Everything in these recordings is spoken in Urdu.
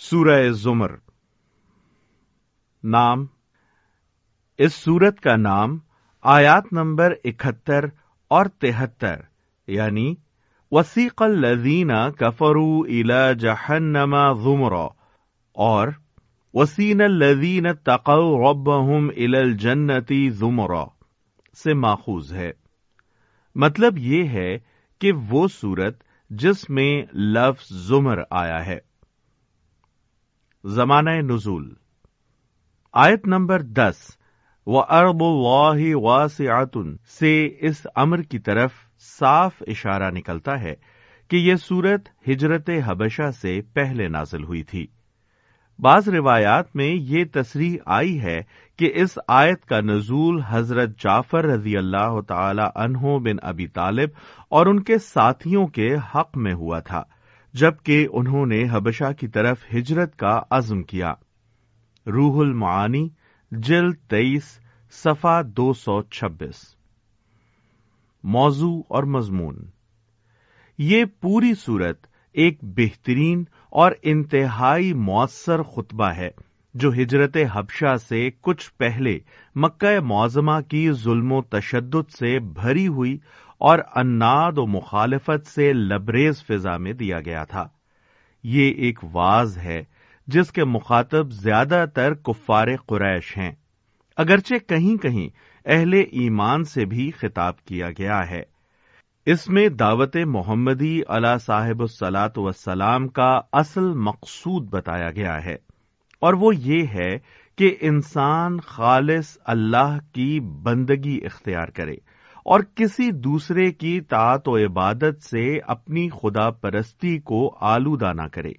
سورہ زمر۔ نام۔ اس سورت کا نام آیات نمبر اکہتر اور تہتر یعنی وسیق الذین کفروا الى جہنم زمرا، اور وسین الذین تقوا ربهم الى الجنت زمرا سے ماخوذ ہے۔ مطلب یہ ہے کہ وہ صورت جس میں لفظ زمر آیا ہے۔ زمانہ نزول۔ آیت نمبر دس۔ و ارب اللہ واسعتن سے اس امر کی طرف صاف اشارہ نکلتا ہے کہ یہ صورت ہجرت حبشہ سے پہلے نازل ہوئی تھی۔ بعض روایات میں یہ تصریح آئی ہے کہ اس آیت کا نزول حضرت جعفر رضی اللہ تعالی عنہ بن ابی طالب اور ان کے ساتھیوں کے حق میں ہوا تھا۔ جبکہ انہوں نے حبشہ کی طرف ہجرت کا عزم کیا۔ روح المعانی، جلد تیئیس صفا دو سو چھبیس۔ موضوع اور مضمون۔ یہ پوری صورت ایک بہترین اور انتہائی مؤثر خطبہ ہے، جو ہجرت حبشہ سے کچھ پہلے مکہ معظمہ کی ظلم و تشدد سے بھری ہوئی اور اناد و مخالفت سے لبریز فضا میں دیا گیا تھا۔ یہ ایک واز ہے جس کے مخاطب زیادہ تر کفار قریش ہیں۔ اگرچہ کہیں کہیں اہل ایمان سے بھی خطاب کیا گیا ہے۔ اس میں دعوت محمدی علا صاحب السلاط وسلام کا اصل مقصود بتایا گیا ہے۔ اور وہ یہ ہے کہ انسان خالص اللہ کی بندگی اختیار کرے۔ اور کسی دوسرے کی طاعت و عبادت سے اپنی خدا پرستی کو آلودہ نہ کرے۔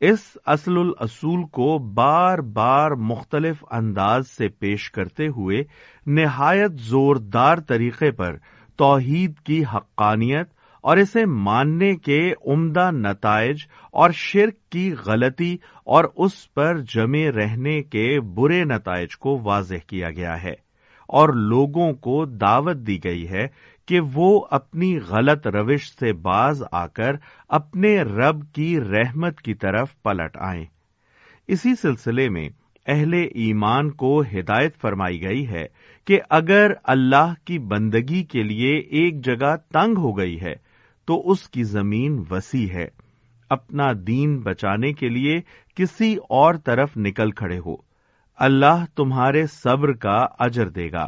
اس اصل الاصول کو بار بار مختلف انداز سے پیش کرتے ہوئے نہایت زوردار طریقے پر توحید کی حقانیت اور اسے ماننے کے عمدہ نتائج اور شرک کی غلطی اور اس پر جمے رہنے کے برے نتائج کو واضح کیا گیا ہے۔ اور لوگوں کو دعوت دی گئی ہے کہ وہ اپنی غلط روش سے باز آ کر اپنے رب کی رحمت کی طرف پلٹ آئیں۔ اسی سلسلے میں اہل ایمان کو ہدایت فرمائی گئی ہے کہ اگر اللہ کی بندگی کے لیے ایک جگہ تنگ ہو گئی ہے تو اس کی زمین وسیع ہے۔ اپنا دین بچانے کے لیے کسی اور طرف نکل کھڑے ہو۔ اللہ تمہارے صبر کا اجر دے گا۔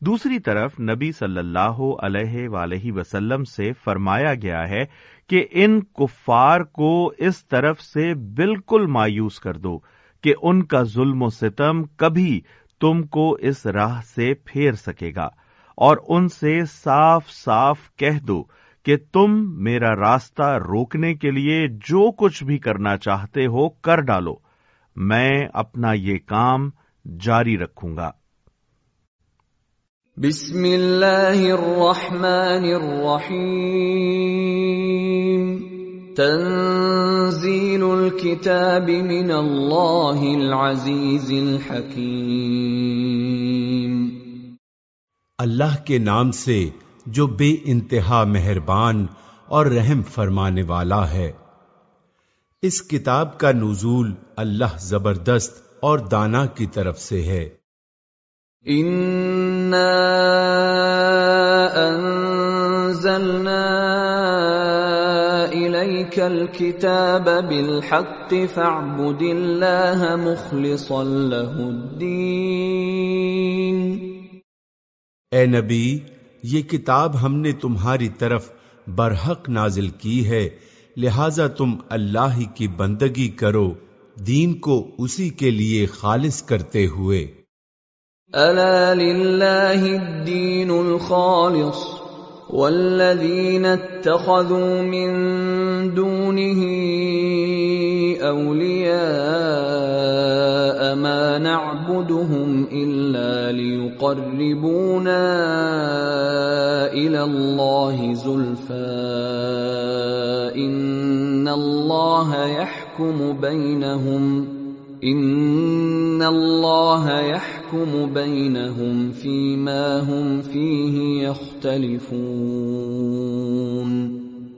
دوسری طرف نبی صلی اللہ علیہ ولیہ وسلم سے فرمایا گیا ہے کہ ان کفار کو اس طرف سے بالکل مایوس کر دو کہ ان کا ظلم و ستم کبھی تم کو اس راہ سے پھیر سکے گا اور ان سے صاف صاف کہہ دو کہ تم میرا راستہ روکنے کے لیے جو کچھ بھی کرنا چاہتے ہو کر ڈالو۔ میں اپنا یہ کام جاری رکھوں گا۔ بسم اللہ الرحمن الرحیم۔ تنزیل الكتاب من اللہ العزیز الحکیم۔ اللہ کے نام سے جو بے انتہا مہربان اور رحم فرمانے والا ہے۔ اس کتاب کا نزول اللہ زبردست اور دانا کی طرف سے ہے۔ الكتاب بالحق فاعبد اللہ مخلصا له الدین اے نبی یہ کتاب ہم نے تمہاری طرف برحق نازل کی ہے۔ لہذا تم اللہ کی بندگی کرو، دین کو اسی کے لیے خالص کرتے ہوئے۔ الا للہ الدین الخالص۔ والذین اتخذوا من دونه اولیاء ما نعبدهم الا ليقربونا الى الله زلفاء ان اللہ يحكم بينهم ان اللہ يحكم بينهم فيما هم فيه يختلفون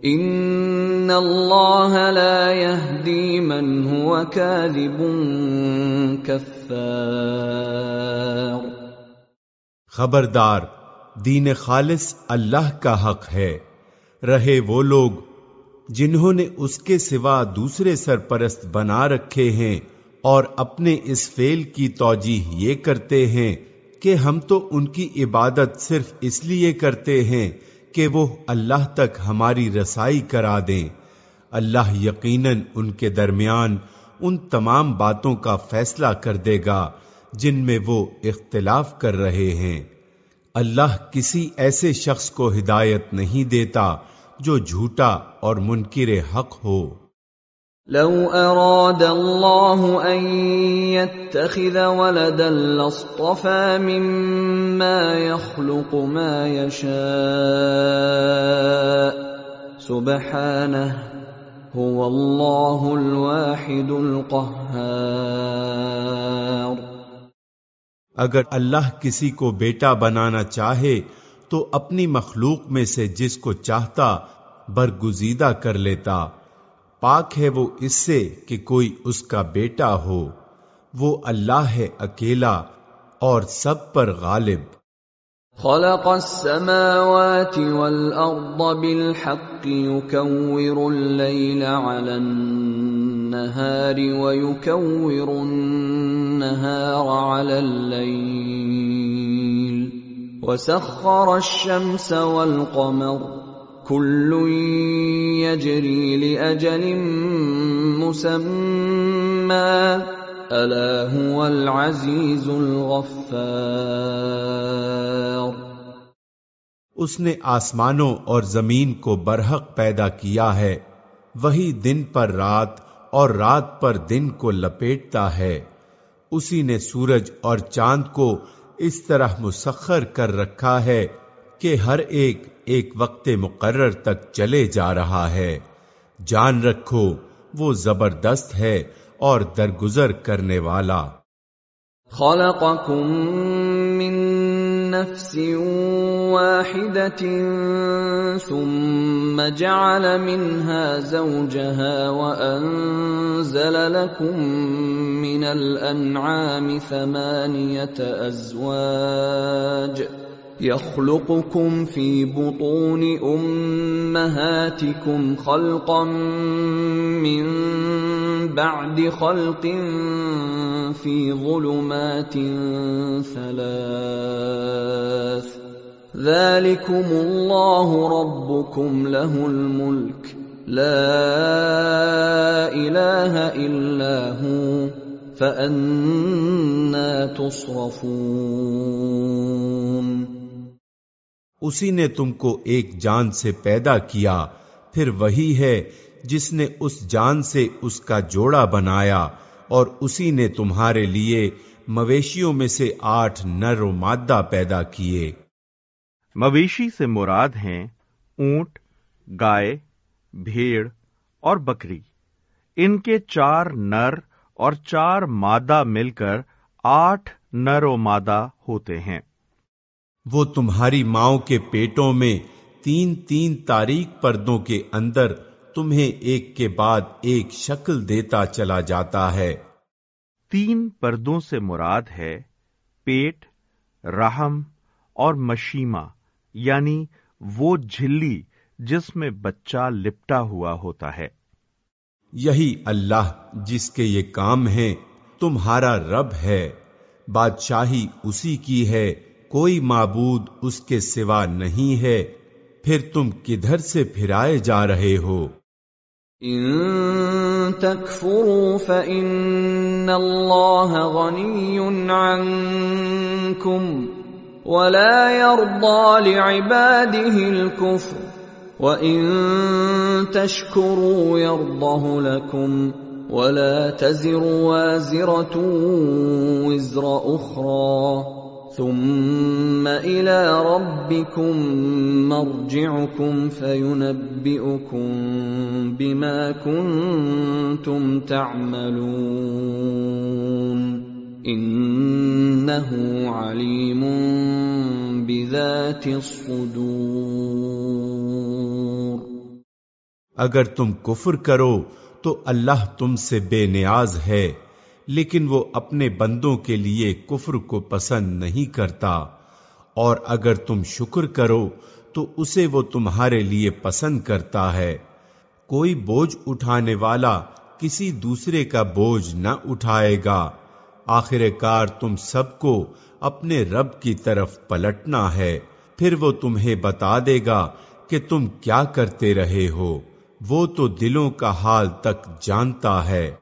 ان اللہ لا يهدي من هو كاذب کفار خبردار، دین خالص اللہ کا حق ہے۔ رہے وہ لوگ جنہوں نے اس کے سوا دوسرے سرپرست بنا رکھے ہیں۔ اور اپنے اس فیل کی توجیح یہ کرتے ہیں کہ ہم تو ان کی عبادت صرف اس لیے کرتے ہیں کہ وہ اللہ تک ہماری رسائی کرا دیں۔ اللہ یقیناً ان کے درمیان ان تمام باتوں کا فیصلہ کر دے گا جن میں وہ اختلاف کر رہے ہیں۔ اللہ کسی ایسے شخص کو ہدایت نہیں دیتا جو جھوٹا اور منکر حق ہو۔ لو اراد الله ان يتخذ ولدا لاصطفى مما يخلق ما يشاء. سبحانه هو الله الواحد القهار. اگر اللہ کسی کو بیٹا بنانا چاہے تو اپنی مخلوق میں سے جس کو چاہتا برگزیدہ کر لیتا۔ پاک ہے وہ اس سے کہ کوئی اس کا بیٹا ہو۔ وہ اللہ ہے اکیلا اور سب پر غالب۔ خلق السماوات والأرض بالحق يكور الليل على النهار ويكور النهار على الليل وسخر الشمس والقمر كل يجري لأجل مسمى ألا هو العزيز الغفار۔ اس نے آسمانوں اور زمین کو برحق پیدا کیا ہے، وہی دن پر رات اور رات پر دن کو لپیٹتا ہے۔ اسی نے سورج اور چاند کو اس طرح مسخر کر رکھا ہے کہ ہر ایک ایک وقت مقرر تک چلے جا رہا ہے۔ جان رکھو، وہ زبردست ہے اور درگزر کرنے والا۔ خلقكم من نفس واحدة ثم جعل منها زوجها وأنزل لكم من الأنعام ثمانية أزواج ۖ يخلقكم في بطون أمهاتكم خلقا من بعد خلق في ظلمات ثلاث. ذلكم الله ربكم له الملك. لا إله إلا هو. فأنا تصرفون. اسی نے تم کو ایک جان سے پیدا کیا، پھر وہی ہے جس نے اس جان سے اس کا جوڑا بنایا، اور اسی نے تمہارے لیے مویشیوں میں سے آٹھ نر و مادہ پیدا کیے۔ مویشی سے مراد ہیں اونٹ، گائے، بھیڑ اور بکری۔ ان کے چار نر اور چار مادہ مل کر آٹھ نر و مادہ ہوتے ہیں۔ وہ تمہاری ماؤں کے پیٹوں میں تین تین تاریخ پردوں کے اندر تمہیں ایک کے بعد ایک شکل دیتا چلا جاتا ہے۔ تین پردوں سے مراد ہے پیٹ رحم اور مشیمہ یعنی وہ جھلی جس میں بچہ لپٹا ہوا ہوتا ہے۔ یہی اللہ جس کے یہ کام ہیں تمہارا رب ہے بادشاہی اسی کی ہے۔ کوئی معبود اس کے سوا نہیں ہے، پھر تم کدھر سے پھرائے جا رہے ہو؟ ان تکفروا فإن اللہ غنی عنکم ولا يرضى لعباده الكفر وَإِن تَشْكُرُوا يَرْضَهُ لَكُمْ وَلَا تَزِرُ وَازِرَةٌ وِزْرَ أُخْرَى ثم الى ربكم مرجعكم فينبئكم بما كنتم تعملون انه عليم بذات الصدور اگر تم کفر کرو تو اللہ تم سے بے نیاز ہے۔ لیکن وہ اپنے بندوں کے لیے کفر کو پسند نہیں کرتا۔ اور اگر تم شکر کرو، تو اسے وہ تمہارے لیے پسند کرتا ہے۔ کوئی بوجھ اٹھانے والا کسی دوسرے کا بوجھ نہ اٹھائے گا۔ آخر کار تم سب کو اپنے رب کی طرف پلٹنا ہے۔ پھر وہ تمہیں بتا دے گا کہ تم کیا کرتے رہے ہو۔ وہ تو دلوں کا حال تک جانتا ہے۔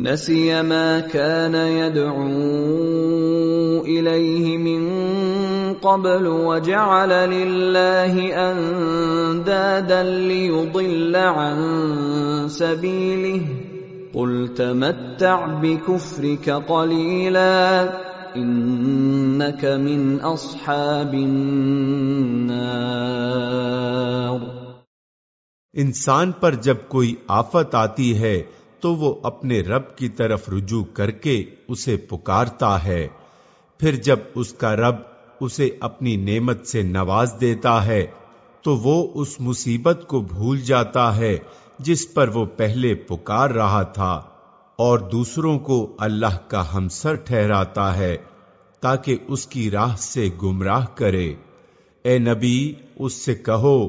نسي ما كان يدعو اليه من قبل وجعل لله اندادا ليضل عن سبيله. قل تمتع بكفرك قليلا انك من اصحاب النار. انسان پر جب کوئی آفت آتی ہے تو وہ اپنے رب کی طرف رجوع کر کے اسے پکارتا ہے۔ پھر جب اس کا رب اسے اپنی نعمت سے نواز دیتا ہے، تو وہ اس مصیبت کو بھول جاتا ہے جس پر وہ پہلے پکار رہا تھا اور دوسروں کو اللہ کا ہمسر ٹھہراتا ہے تاکہ اس کی راہ سے گمراہ کرے۔ اے نبی، اس سے کہو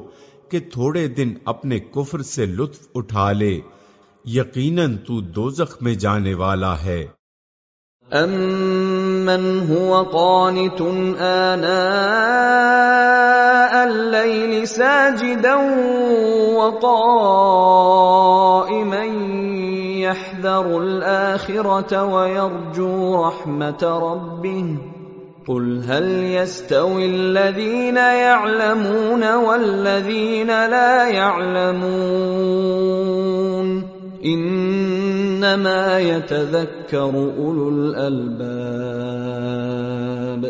کہ تھوڑے دن اپنے کفر سے لطف اٹھا لے۔ یقیناً تو دوزخ میں جانے والا ہے۔ امن هو قانت آناء الليل ساجدا وقائما يحذر الآخرة ويرجو رحمة ربه قل هل يستوي الذين يعلمون والذين لا يعلمون انما يتذكر اولو الالباب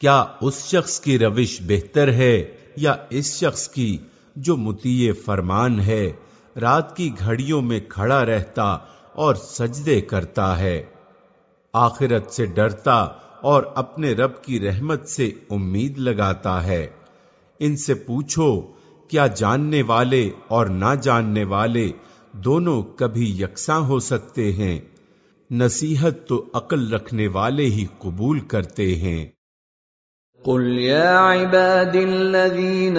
کیا اس شخص کی روش بہتر ہے یا اس شخص کی جو متی فرمان ہے، رات کی گھڑیوں میں کھڑا رہتا اور سجدے کرتا ہے؟ آخرت سے ڈرتا اور اپنے رب کی رحمت سے امید لگاتا ہے۔ ان سے پوچھو، کیا جاننے والے اور نہ جاننے والے دونوں کبھی یکساں ہو سکتے ہیں۔ نصیحت تو عقل رکھنے والے ہی قبول کرتے ہیں۔ قل يا عباد الذين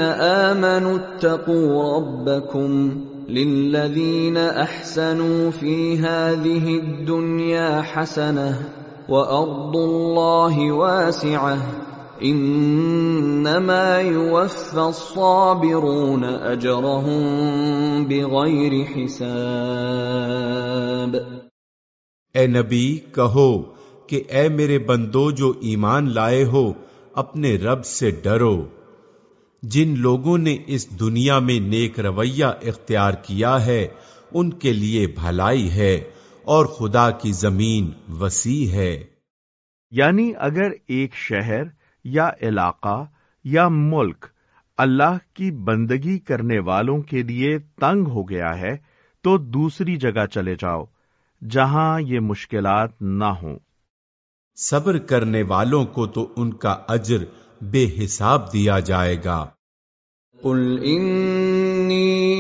آمنوا اتقوا ربكم للذين أحسنوا في هذه الدنيا حسنة وأرض الله واسعة انما يوفى الصابرون اجرهم بغیر حساب. اے نبی کہو کہ اے میرے بندو جو ایمان لائے ہو اپنے رب سے ڈرو۔ جن لوگوں نے اس دنیا میں نیک رویہ اختیار کیا ہے ان کے لیے بھلائی ہے اور خدا کی زمین وسیع ہے۔ یعنی اگر ایک شہر یا علاقہ یا ملک اللہ کی بندگی کرنے والوں کے لیے تنگ ہو گیا ہے تو دوسری جگہ چلے جاؤ جہاں یہ مشکلات نہ ہوں۔ صبر کرنے والوں کو تو ان کا اجر بے حساب دیا جائے گا۔ قل انی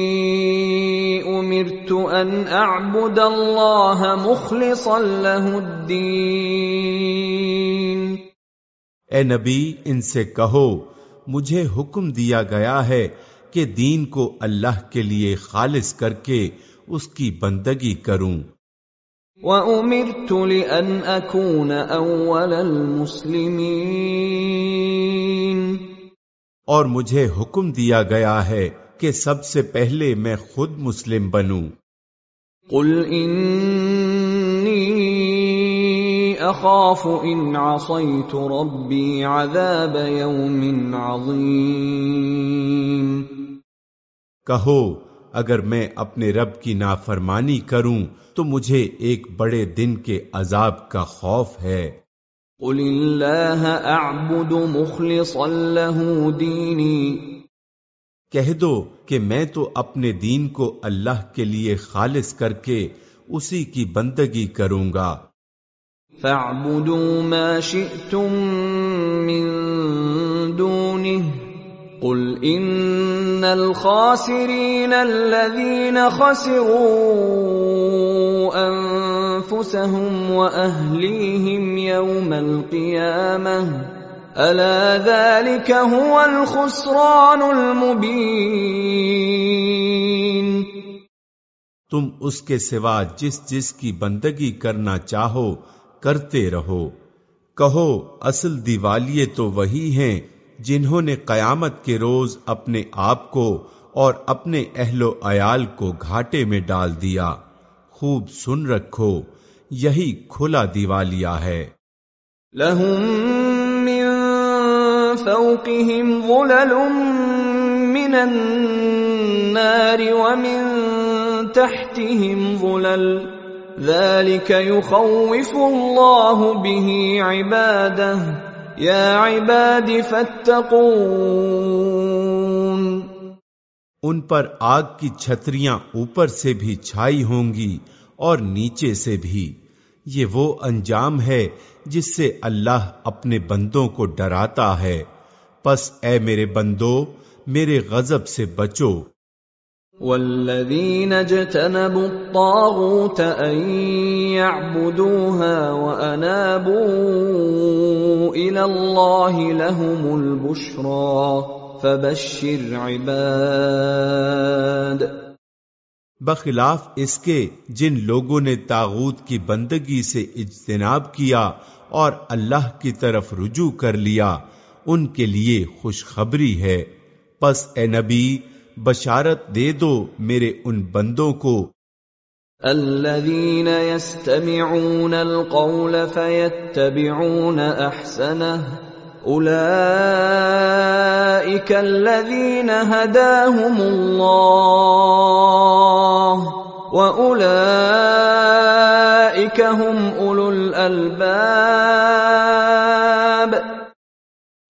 امرت ان اعبد اللہ مخلصا له الدین اے نبی ان سے کہو مجھے حکم دیا گیا ہے کہ دین کو اللہ کے لیے خالص کر کے اس کی بندگی کروں۔ وَأُمِرْتُ لِأَنْ أَكُونَ أَوَّلَ الْمُسْلِمِينَ۔ اور مجھے حکم دیا گیا ہے کہ سب سے پہلے میں خود مسلم بنوں۔ قُلْ إِنِّي اخاف ان عصيت ربي عذاب يوم عظيم. کہو اگر میں اپنے رب کی نافرمانی کروں تو مجھے ایک بڑے دن کے عذاب کا خوف ہے۔ قل اللہ اعبد مخلصا له دینی کہہ دو کہ میں تو اپنے دین کو اللہ کے لیے خالص کر کے اسی کی بندگی کروں گا۔ فاعبدوا ما شئتم من دونه قل ان الخاسرين الذين خسروا انفسهم واهليهم يوم القيامه الا ذلك هو الخسران المبين تم اس کے سوا جس جس کی بندگی کرنا چاہو کرتے رہو۔ کہو، اصل دیوالیے تو وہی ہیں جنہوں نے قیامت کے روز اپنے آپ کو اور اپنے اہل و عیال کو گھاٹے میں ڈال دیا۔ خوب سن رکھو، یہی کھلا دیوالیا ہے۔ لهم من فوقهم ظلل من النار ومن تحتهم ظلل ذلك يخوف الله به عباده. يا عباد فاتقون ان پر آگ کی چھتریاں اوپر سے بھی چھائی ہوں گی اور نیچے سے بھی۔ یہ وہ انجام ہے جس سے اللہ اپنے بندوں کو ڈراتا ہے۔ پس اے میرے بندو، میرے غضب سے بچو۔ والذين اجتنبوا الطاغوت ان يعبدوها وانابوا الى الله لهم البشرى فبشر عباد بخلاف اس کے جن لوگوں نے تاغوت کی بندگی سے اجتناب کیا اور اللہ کی طرف رجوع کر لیا، ان کے لیے خوشخبری ہے۔ پس اے نبی بشارت دے دو میرے ان بندوں کو۔ الذين يستمعون القول فيتبعون احسنه اولئك الذين هداهم الله واولئك هم اولو الالباب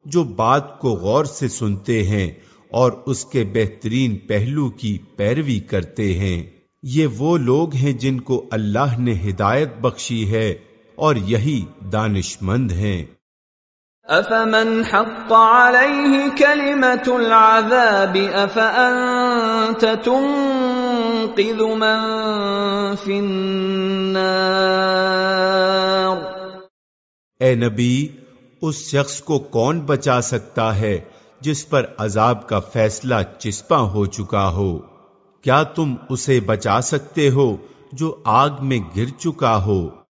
جو بات کو غور سے سنتے ہیں اور اس کے بہترین پہلو کی پیروی کرتے ہیں۔ یہ وہ لوگ ہیں جن کو اللہ نے ہدایت بخشی ہے اور یہی دانش مند ہیں۔ افمن حق عليه كلمة العذاب افانت تنقذ من في النار؟ اے نبی اس شخص کو کون بچا سکتا ہے جس پر عذاب کا فیصلہ چسپاں ہو چکا ہو۔ کیا تم اسے بچا سکتے ہو جو آگ میں گر چکا ہو؟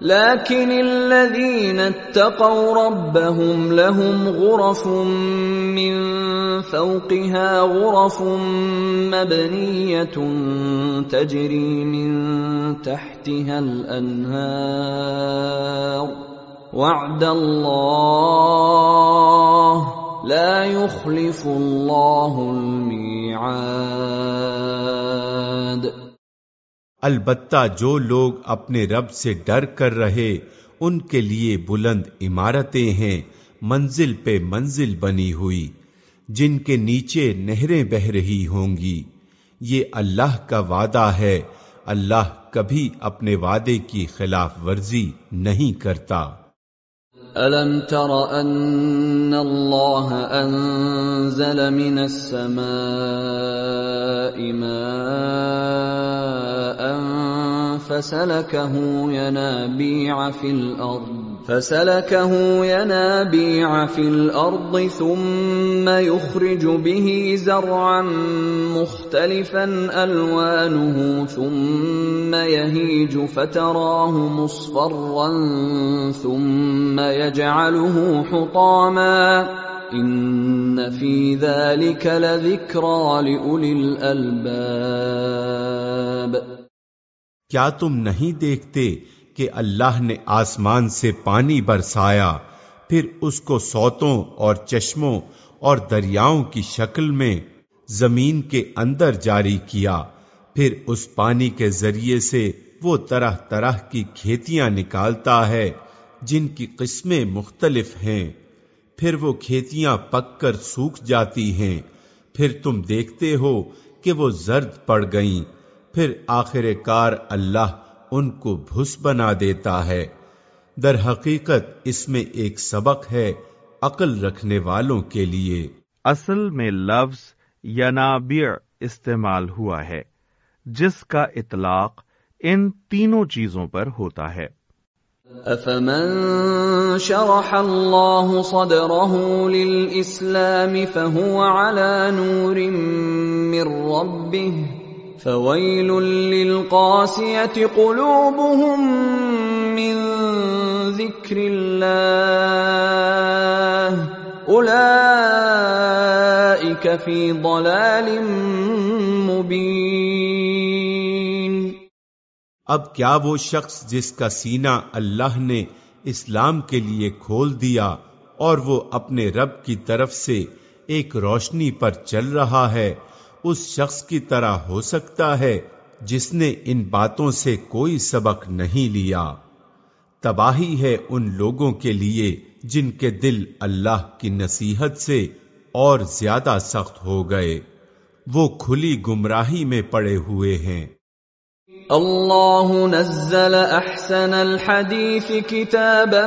لكن الذين اتقوا ربهم لهم غرف من فوقها غرف مبنية تجري من تحتها الأنهار وعد الله لا يخلف الله الميعاد. البتہ جو لوگ اپنے رب سے ڈر کر رہے، ان کے لیے بلند عمارتیں ہیں، منزل پہ منزل بنی ہوئی، جن کے نیچے نہریں بہ رہی ہوں گی۔ یہ اللہ کا وعدہ ہے، اللہ کبھی اپنے وعدے کی خلاف ورزی نہیں کرتا۔ أَلَمْ تر أَنَّ اللَّهَ أَنزَلَ من السماء ماء فَسَلَكَهُ يَنَابِيعَ فِي الْأَرْضِ، فسلكه ينابيع في الارض ثم يخرج به زرعا مختلفا الوانه ثم يهيج فتراه مصفرا ثم يجعله حطاما. ان في ذلك لذكرى لاولي الالباب کیا تم نہیں دیکھتے کہ اللہ نے آسمان سے پانی برسایا؟ پھر اس کو سوتوں اور چشموں اور دریاؤں کی شکل میں زمین کے اندر جاری کیا۔ پھر اس پانی کے ذریعے سے وہ طرح طرح کی کھیتیاں نکالتا ہے جن کی قسمیں مختلف ہیں۔ پھر وہ کھیتیاں پک کر سوکھ جاتی ہیں۔ پھر تم دیکھتے ہو کہ وہ زرد پڑ گئیں۔ پھر آخر کار اللہ ان کو بھس بنا دیتا ہے۔ در حقیقت اس میں ایک سبق ہے عقل رکھنے والوں کے لیے۔ اصل میں لفظ ینابیع استعمال ہوا ہے جس کا اطلاق ان تینوں چیزوں پر ہوتا ہے۔ افمن شرح اللہ صدره للاسلام فهو على نور من ربه فويل للقاسية قلوبهم من ذكر الله اولئك في ضلال مبين اب کیا وہ شخص جس کا سینہ اللہ نے اسلام کے لیے کھول دیا اور وہ اپنے رب کی طرف سے ایک روشنی پر چل رہا ہے اس شخص کی طرح ہو سکتا ہے جس نے ان باتوں سے کوئی سبق نہیں لیا۔ تباہی ہے ان لوگوں کے لیے جن کے دل اللہ کی نصیحت سے اور زیادہ سخت ہو گئے۔ وہ کھلی گمراہی میں پڑے ہوئے ہیں۔ اللہ نزل احسن الحدیث کتابا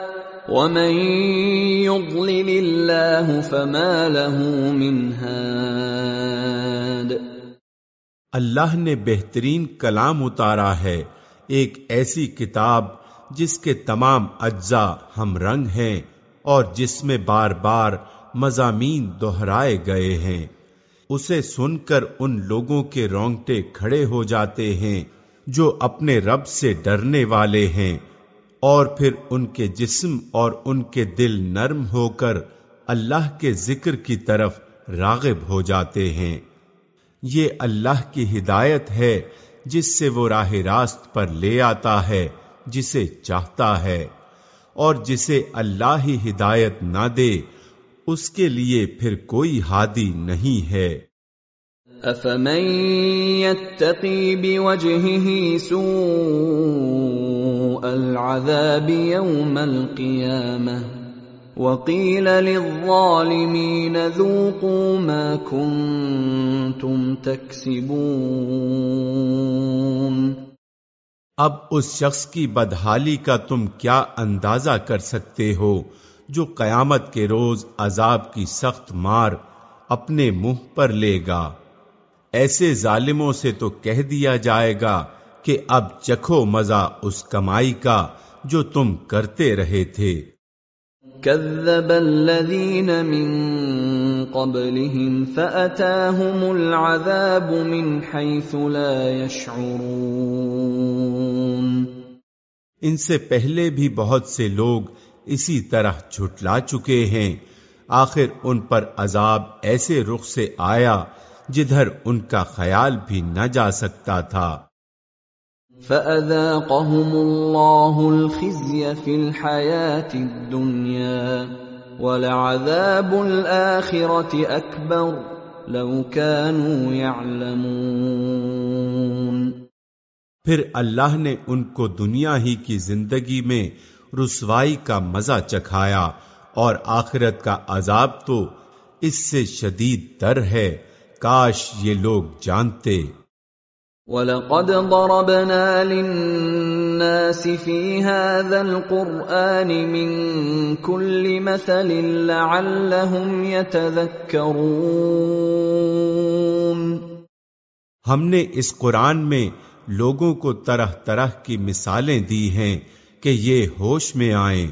ومن يضلل الله فما له من هاد اللہ نے بہترین کلام اتارا ہے، ایک ایسی کتاب جس کے تمام اجزاء ہم رنگ ہیں اور جس میں بار بار مضامین دہرائے گئے ہیں۔ اسے سن کر ان لوگوں کے رونگٹے کھڑے ہو جاتے ہیں جو اپنے رب سے ڈرنے والے ہیں۔ اور پھر ان کے جسم اور ان کے دل نرم ہو کر اللہ کے ذکر کی طرف راغب ہو جاتے ہیں۔ یہ اللہ کی ہدایت ہے جس سے وہ راہ راست پر لے آتا ہے، جسے چاہتا ہے۔ اور جسے اللہ ہی ہدایت نہ دے، اس کے لیے پھر کوئی ہادی نہیں ہے۔ افمن يتقي بوجهه سوء العذاب يوم القيامة وقيل للظالمين ذوقوا ما كنتم تكسبون اب اس شخص کی بدحالی کا تم کیا اندازہ کر سکتے ہو جو قیامت کے روز عذاب کی سخت مار اپنے منہ پر لے گا؟ ایسے ظالموں سے تو کہہ دیا جائے گا کہ اب چکھو مزہ اس کمائی کا جو تم کرتے رہے تھے۔ كذب الذين من قبلهم فأتاهم العذاب من حيث لا يشعرون۔ ان سے پہلے بھی بہت سے لوگ اسی طرح جھٹلا چکے ہیں۔ آخر ان پر عذاب ایسے رخ سے آیا جدھر ان کا خیال بھی نہ جا سکتا تھا۔ فَأَذَاقَهُمُ اللَّهُ الْخِزْيَ فِي الْحَيَاةِ الدُّنْيَا وَلَعَذَابُ الْآخِرَةِ أَكْبَرُ لَوْ كَانُوا يَعْلَمُونَ پھر اللہ نے ان کو دنیا ہی کی زندگی میں رسوائی کا مزہ چکھایا اور آخرت کا عذاب تو اس سے شدید در ہے، کاش یہ لوگ جانتے۔ وَلَقَدْ ضَرَبْنَا لِلنَّاسِ فِي هَذَا الْقُرْآنِ مِنْ كُلِّ مَثَلٍ لَعَلَّهُمْ يَتَذَكَّرُونَ ہم نے اس قرآن میں لوگوں کو طرح طرح کی مثالیں دی ہیں کہ یہ ہوش میں آئیں۔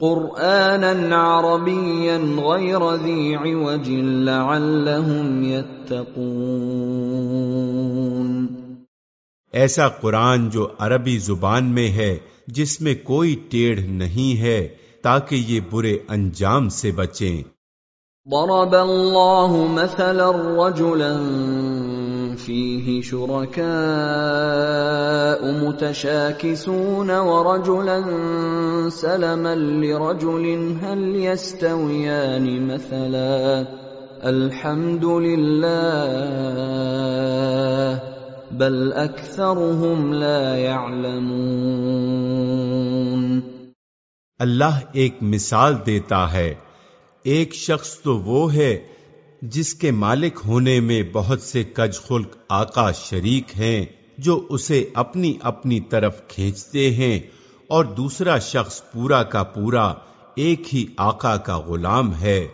قرآنا عربيا غير ذي عوج لعلهم يتقون ایسا قرآن جو عربی زبان میں ہے، جس میں کوئی ٹیڑھ نہیں ہے، تاکہ یہ برے انجام سے بچیں۔ ضرب الله مثلا رجلا فيه شركاء متشاكسون ورجلا سلما لرجل، هل يستويان مثلا؟ الحمد لله بل اکثرهم لا يعلمون۔ اللہ ایک مثال دیتا ہے۔ ایک شخص تو وہ ہے جس کے مالک ہونے میں بہت سے کج خلق آقا شریک ہیں جو اسے اپنی اپنی طرف کھینچتے ہیں اور دوسرا شخص پورا کا پورا ایک ہی آقا کا غلام ہے۔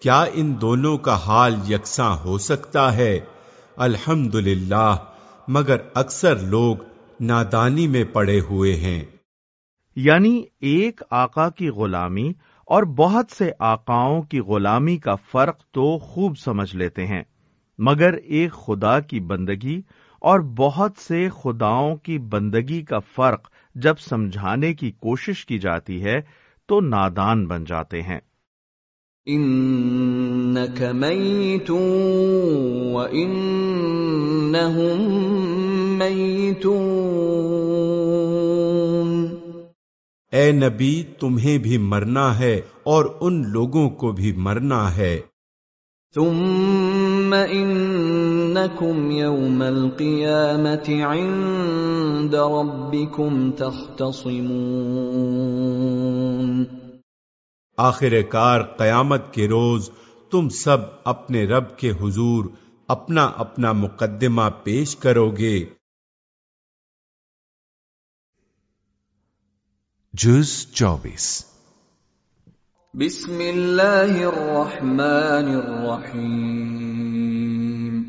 کیا ان دونوں کا حال یکساں ہو سکتا ہے؟ الحمد مگر اکثر لوگ نادانی میں پڑے ہوئے ہیں۔ یعنی ایک آقا کی غلامی اور بہت سے آقاؤں کی غلامی کا فرق تو خوب سمجھ لیتے ہیں، مگر ایک خدا کی بندگی اور بہت سے خداؤں کی بندگی کا فرق جب سمجھانے کی کوشش کی جاتی ہے تو نادان بن جاتے ہیں۔ انك ميت وانهم ميتون اے نبی تمہیں بھی مرنا ہے اور ان لوگوں کو بھی مرنا ہے۔ ثم انکم یوم القیامت عند ربکم تختصمون آخر کار قیامت کے روز تم سب اپنے رب کے حضور اپنا اپنا مقدمہ پیش کرو گے۔ جز چوبیس۔ بسم اللہ الرحمن الرحیم۔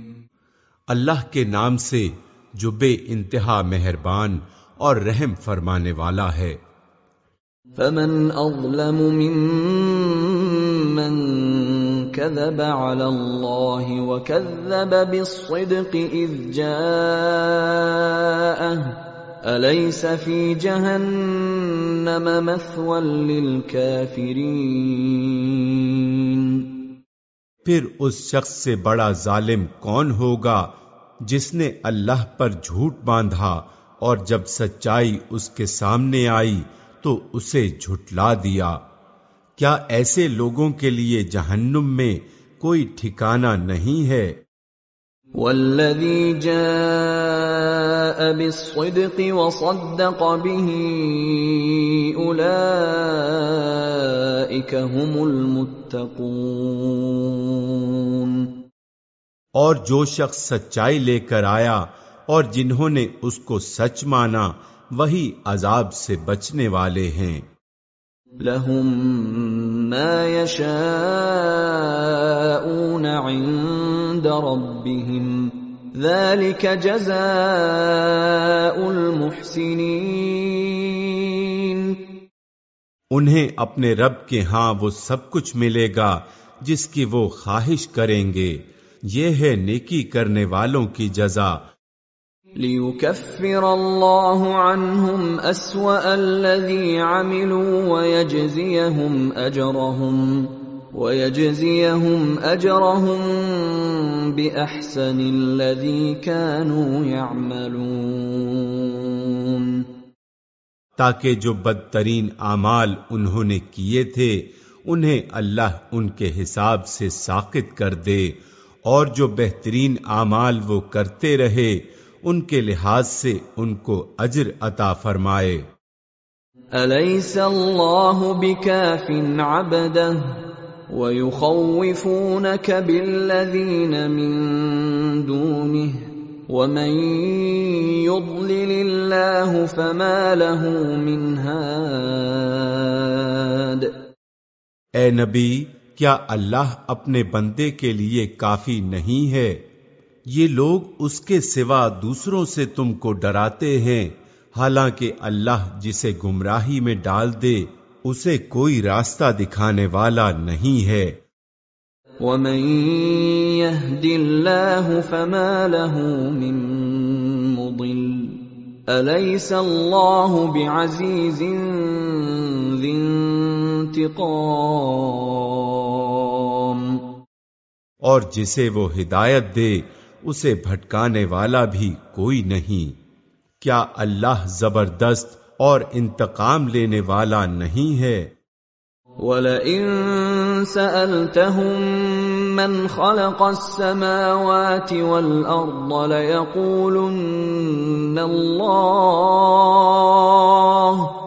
اللہ کے نام سے جو بے انتہا مہربان اور رحم فرمانے والا ہے۔ فمن اظلم ممن كذب على الله وكذب بالصدق اذ جاءه اليس في جهنم مثوى للكافرين پھر اس شخص سے بڑا ظالم کون ہوگا جس نے اللہ پر جھوٹ باندھا اور جب سچائی اس کے سامنے آئی تو اسے جھٹلا دیا۔ کیا ایسے لوگوں کے لیے جہنم میں کوئی ٹھکانہ نہیں ہے؟ والذی جاء بالصدق وصدق به اولئیک هم المتقون۔ اور جو شخص سچائی لے کر آیا اور جنہوں نے اس کو سچ مانا وہی عذاب سے بچنے والے ہیں۔ لهم ما يشاءون عند ربهم ذلك جزاء المحسنين۔ انہیں اپنے رب کے ہاں وہ سب کچھ ملے گا جس کی وہ خواہش کریں گے۔ یہ ہے نیکی کرنے والوں کی جزا۔ لِيُكَفِّرَ اللَّهُ عَنْهُمْ أَسْوَأَ الَّذِي عَمِلُوا وَيَجْزِيَهُمْ أَجْرَهُمْ وَيَجْزِيَهُمْ أَجْرَهُمْ بِأَحْسَنِ الَّذِي كَانُوا يَعْمَلُونَ. تاکہ جو بدترین اعمال انہوں نے کیے تھے، انہیں اللہ ان کے حساب سے ساقط کر دے، اور جو بہترین اعمال وہ کرتے رہے ان کے لحاظ سے ان کو اجر عطا فرمائے۔ الیس اللہ بکاف عبدہ ويخوفونك بالذین من دونه؟ ومن يضلل الله فما له من هاد۔ اے نبی کیا اللہ اپنے بندے کے لیے کافی نہیں ہے؟ یہ لوگ اس کے سوا دوسروں سے تم کو ڈراتے ہیں حالانکہ اللہ جسے گمراہی میں ڈال دے اسے کوئی راستہ دکھانے والا نہیں ہے۔ وَمَن يَهْدِ اللَّهُ فَمَا لَهُ مِن مُضِلٍّ أليس الله بعزيز ذي انتقام؟ اور جسے وہ ہدایت دے اسے بھٹکانے والا بھی کوئی نہیں۔ کیا اللہ زبردست اور انتقام لینے والا نہیں ہے؟ وَلَئِن سَأَلْتَهُم مَّنْ خَلَقَ السَّمَاوَاتِ وَالْأَرْضَ لَيَقُولُنَّ اللَّهُ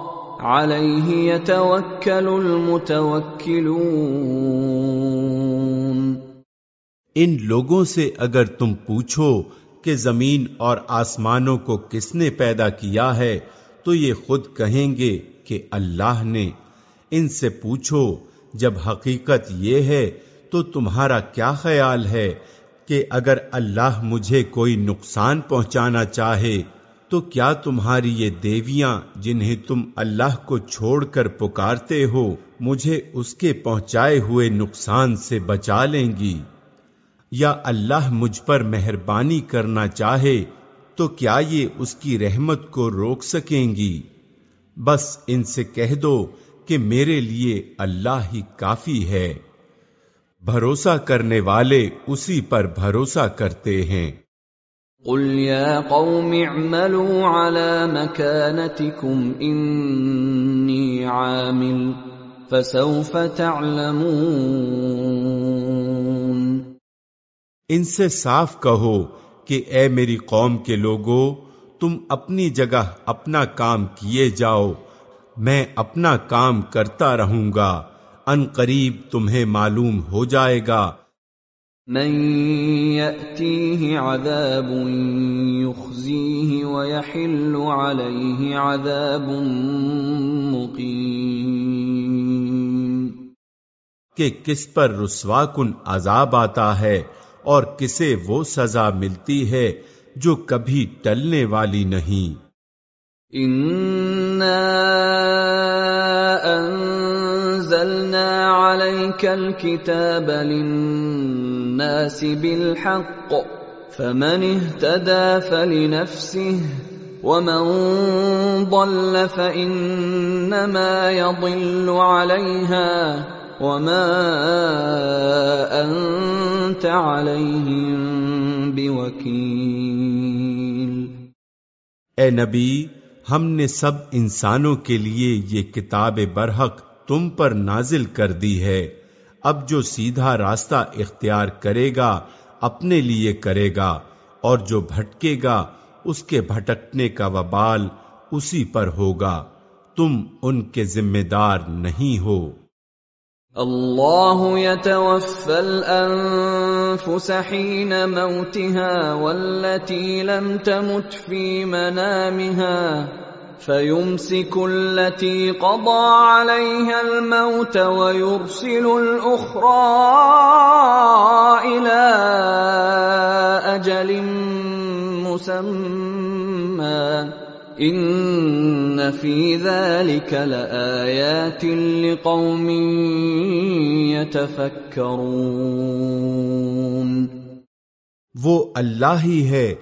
علیہ یتوکل المتوکلون ان لوگوں سے اگر تم پوچھو کہ زمین اور آسمانوں کو کس نے پیدا کیا ہے، تو یہ خود کہیں گے کہ اللہ نے۔ ان سے پوچھو، جب حقیقت یہ ہے، تو تمہارا کیا خیال ہے کہ اگر اللہ مجھے کوئی نقصان پہنچانا چاہے تو کیا تمہاری یہ دیویاں جنہیں تم اللہ کو چھوڑ کر پکارتے ہو مجھے اس کے پہنچائے ہوئے نقصان سے بچا لیں گی؟ یا اللہ مجھ پر مہربانی کرنا چاہے تو کیا یہ اس کی رحمت کو روک سکیں گی؟ بس ان سے کہہ دو کہ میرے لیے اللہ ہی کافی ہے۔ بھروسہ کرنے والے اسی پر بھروسہ کرتے ہیں۔ قل يا قوم اعملوا على مكانتكم اني عامل فسوف تعلمون ان سے صاف کہو کہ اے میری قوم کے لوگوں تم اپنی جگہ اپنا کام کیے جاؤ، میں اپنا کام کرتا رہوں گا، ان قریب تمہیں معلوم ہو جائے گا۔ من يأتيه عذاب يخزيه ويحل عليه عذاب مقيم کہ کس پر رسوا کن عذاب آتا ہے اور کسے وہ سزا ملتی ہے جو کبھی ٹلنے والی نہیں۔ انزلنا عليك الكتاب للناس بالحق، فمن اهتدى فلنفسه، ومن ضل فإنما يضل عليها، وما أنت عليهم بوكيل۔ اے نبی، ہم نے سب انسانوں کے لیے یہ کتاب برحق تم پر نازل کر دی ہے۔ اب جو سیدھا راستہ اختیار کرے گا، اپنے لیے کرے گا، اور جو بھٹکے گا، اس کے بھٹکنے کا وبال اسی پر ہوگا۔ تم ان کے ذمہ دار نہیں ہو۔ اللہ يتوفى الانفس حين موتها والتي لم تمت في منامها فيمسك التي قضى عليها الموت ويرسل الأخرى إلى أجل مسمى إن في ذلك لآيات لقوم يتفكرون وہ اللہ ہی ہے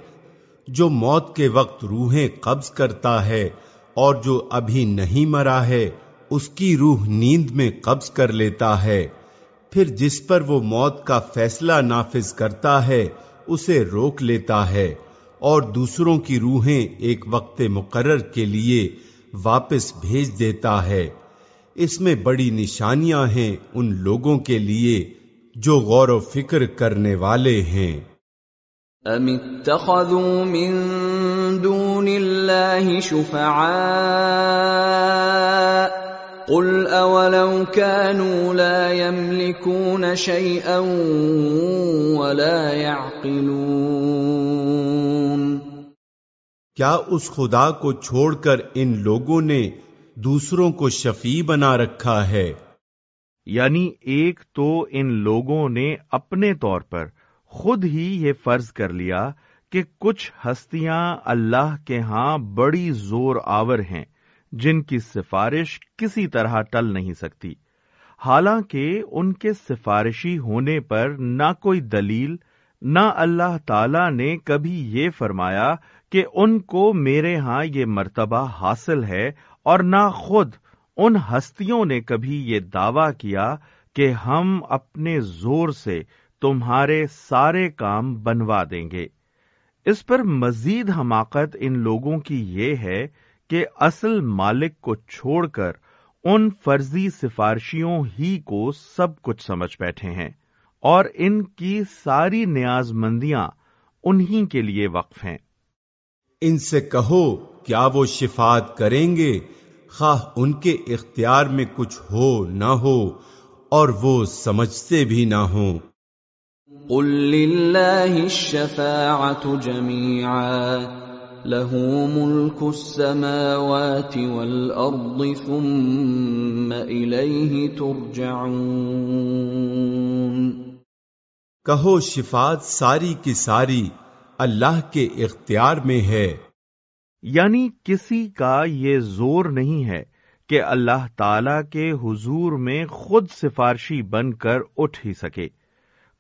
جو موت کے وقت روحیں قبض کرتا ہے اور جو ابھی نہیں مرا ہے، اس کی روح نیند میں قبض کر لیتا ہے۔ پھر جس پر وہ موت کا فیصلہ نافذ کرتا ہے، اسے روک لیتا ہے۔ اور دوسروں کی روحیں ایک وقت مقرر کے لیے واپس بھیج دیتا ہے۔ اس میں بڑی نشانیاں ہیں ان لوگوں کے لیے جو غور و فکر کرنے والے ہیں۔ ام اتخذوا من دون الله شفعاء. قل اولو كانوا لا يملكون شيئا ولا يعقلون. کیا اس خدا کو چھوڑ کر ان لوگوں نے دوسروں کو شفیع بنا رکھا ہے؟ یعنی ایک تو ان لوگوں نے اپنے طور پر خود ہی یہ فرض کر لیا کہ کچھ ہستیاں اللہ کے ہاں بڑی زور آور ہیں، جن کی سفارش کسی طرح ٹل نہیں سکتی۔ حالانکہ ان کے سفارشی ہونے پر نہ کوئی دلیل، نہ اللہ تعالی نے کبھی یہ فرمایا کہ ان کو میرے ہاں یہ مرتبہ حاصل ہے اور نہ خود۔ ان ہستیوں نے کبھی یہ دعوی کیا کہ ہم اپنے زور سے تمہارے سارے کام بنوا دیں گے۔ اس پر مزید حماقت ان لوگوں کی یہ ہے کہ اصل مالک کو چھوڑ کر ان فرضی سفارشیوں ہی کو سب کچھ سمجھ بیٹھے ہیں اور ان کی ساری نیاز مندیاں انہی کے لیے وقف ہیں۔ ان سے کہو کیا وہ شفات کریں گے؟ خواہ ان کے اختیار میں کچھ ہو نہ ہو اور وہ سمجھتے بھی نہ ہوں۔ قل للہ الشفاعت جميعا له ملك السماوات والارض ثم الیہ ترجعون کہو شفات ساری کی ساری اللہ کے اختیار میں ہے۔ یعنی کسی کا یہ زور نہیں ہے کہ اللہ تعالی کے حضور میں خود سفارشی بن کر اٹھ ہی سکے۔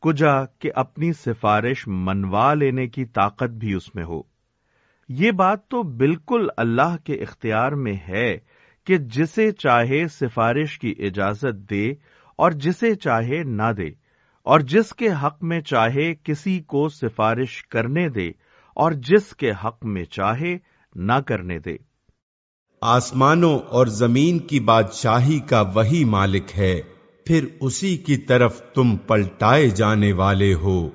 کجا کہ اپنی سفارش منوا لینے کی طاقت بھی اس میں ہو۔ یہ بات تو بالکل اللہ کے اختیار میں ہے کہ جسے چاہے سفارش کی اجازت دے اور جسے چاہے نہ دے، اور جس کے حق میں چاہے کسی کو سفارش کرنے دے اور جس کے حق میں چاہے نہ کرنے دے۔ آسمانوں اور زمین کی بادشاہی کا وہی مالک ہے۔ پھر اسی کی طرف تم پلٹائے جانے والے ہو۔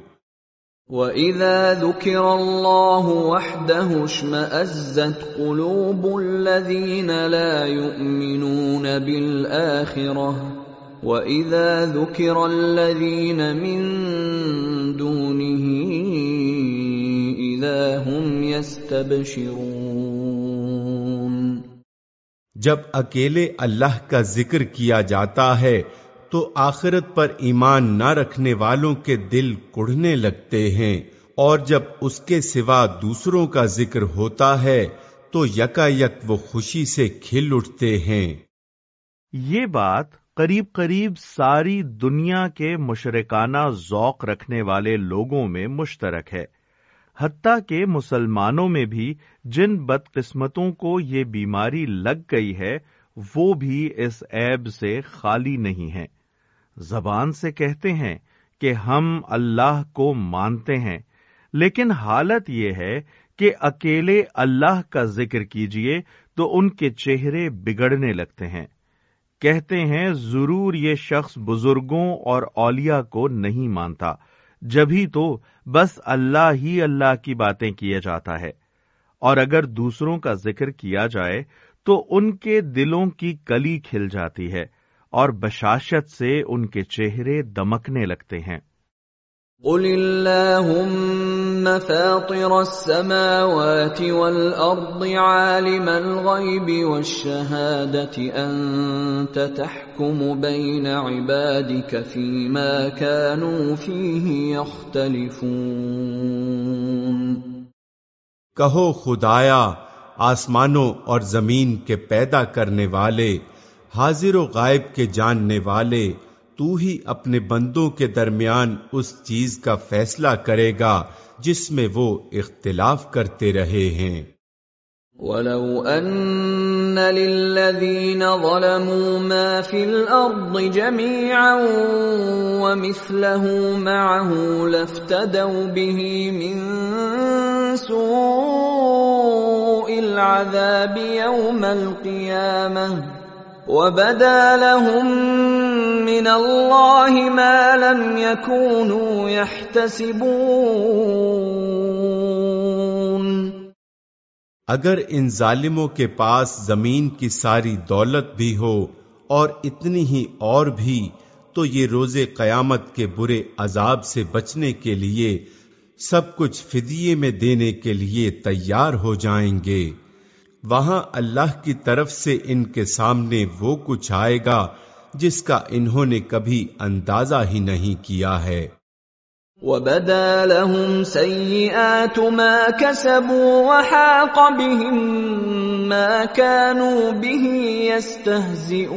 وَإِذَا ذُكِرَ اللَّهُ وَحْدَهُ اشْمَأَزَّتْ قُلُوبُ الَّذِينَ لَا يُؤْمِنُونَ بِالْآخِرَةِ وَإِذَا ذُكِرَ الَّذِينَ مِن دُونِهِ إِذَا هُمْ يَسْتَبْشِرُونَ۔ جب اکیلے اللہ کا ذکر کیا جاتا ہے تو آخرت پر ایمان نہ رکھنے والوں کے دل کڑھنے لگتے ہیں، اور جب اس کے سوا دوسروں کا ذکر ہوتا ہے، تو یکا یک وہ خوشی سے کھل اٹھتے ہیں۔ یہ بات قریب قریب ساری دنیا کے مشرکانہ ذوق رکھنے والے لوگوں میں مشترک ہے۔ حتیٰ کہ مسلمانوں میں بھی جن بدقسمتوں کو یہ بیماری لگ گئی ہے، وہ بھی اس عیب سے خالی نہیں ہیں۔ زبان سے کہتے ہیں کہ ہم اللہ کو مانتے ہیں۔ لیکن حالت یہ ہے کہ اکیلے اللہ کا ذکر کیجیے تو ان کے چہرے بگڑنے لگتے ہیں۔ کہتے ہیں، ضرور یہ شخص بزرگوں اور اولیاء کو نہیں مانتا۔ جبھی تو بس اللہ ہی اللہ کی باتیں کیا جاتا ہے۔ اور اگر دوسروں کا ذکر کیا جائے تو ان کے دلوں کی کلی کھل جاتی ہے۔ اور بشاشت سے ان کے چہرے دمکنے لگتے ہیں۔ قل اللهم فاطر السماوات والأرض عالم الغيب والشهادة أنت تحكم بين عبادك فيما كانوا فيه يختلفون۔ کہو خدایا آسمانوں اور زمین کے پیدا کرنے والے حاضر و غائب کے جاننے والے، تو ہی اپنے بندوں کے درمیان اس چیز کا فیصلہ کرے گا جس میں وہ اختلاف کرتے رہے ہیں۔ وَلَوْ أَنَّ لِلَّذِينَ ظَلَمُوا مَا فِي الْأَرْضِ جَمِيعًا وَمِثْلَهُ مَعَهُ لَافْتَدَوْا بِهِ مِن سُوءِ الْعَذَابِ يَوْمَ الْقِيَامَةِ وَبَدَا لَهُم مِّنَ اللَّهِ مَا لَمْ يَكُونُوا يَحْتَسِبُونَ اگر ان ظالموں کے پاس زمین کی ساری دولت بھی ہو اور اتنی ہی اور بھی، تو یہ روز قیامت کے برے عذاب سے بچنے کے لیے، سب کچھ فدیے میں دینے کے لیے تیار ہو جائیں گے۔ وہاں اللہ کی طرف سے ان کے سامنے وہ کچھ آئے گا جس کا انہوں نے کبھی اندازہ ہی نہیں کیا ہے۔ وَبَدَا لَهُمْ سَيِّئَاتُ مَا كَسَبُوا وَحَاقَ بِهِمْ مَا كَانُوا بِهِ يَسْتَهْزِئُونَ۔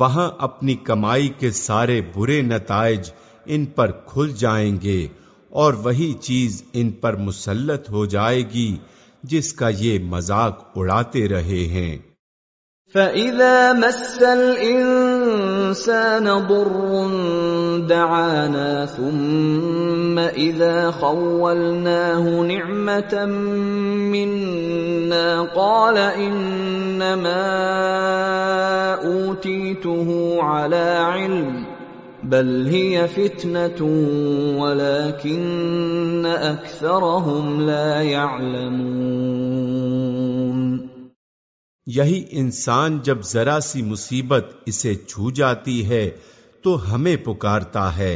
وہاں اپنی کمائی کے سارے برے نتائج ان پر کھل جائیں گے۔ اور وہی چیز ان پر مسلط ہو جائے گی جس کا یہ مذاق اڑاتے رہے ہیں۔ فَإِذَا مَسَّ الْإِنسَانَ ضُرٌّ دَعَانَا ثُمَّ إِذَا خَوَّلْنَاهُ نِعْمَةً مِنَّا قَالَ إِنَّمَا أُوتِيتُهُ عَلَى عِلْمٍ بل هي فتنة ولكن أكثرهم لا يعلمون. یہی انسان جب ذرا سی مصیبت اسے چھو جاتی ہے تو ہمیں پکارتا ہے،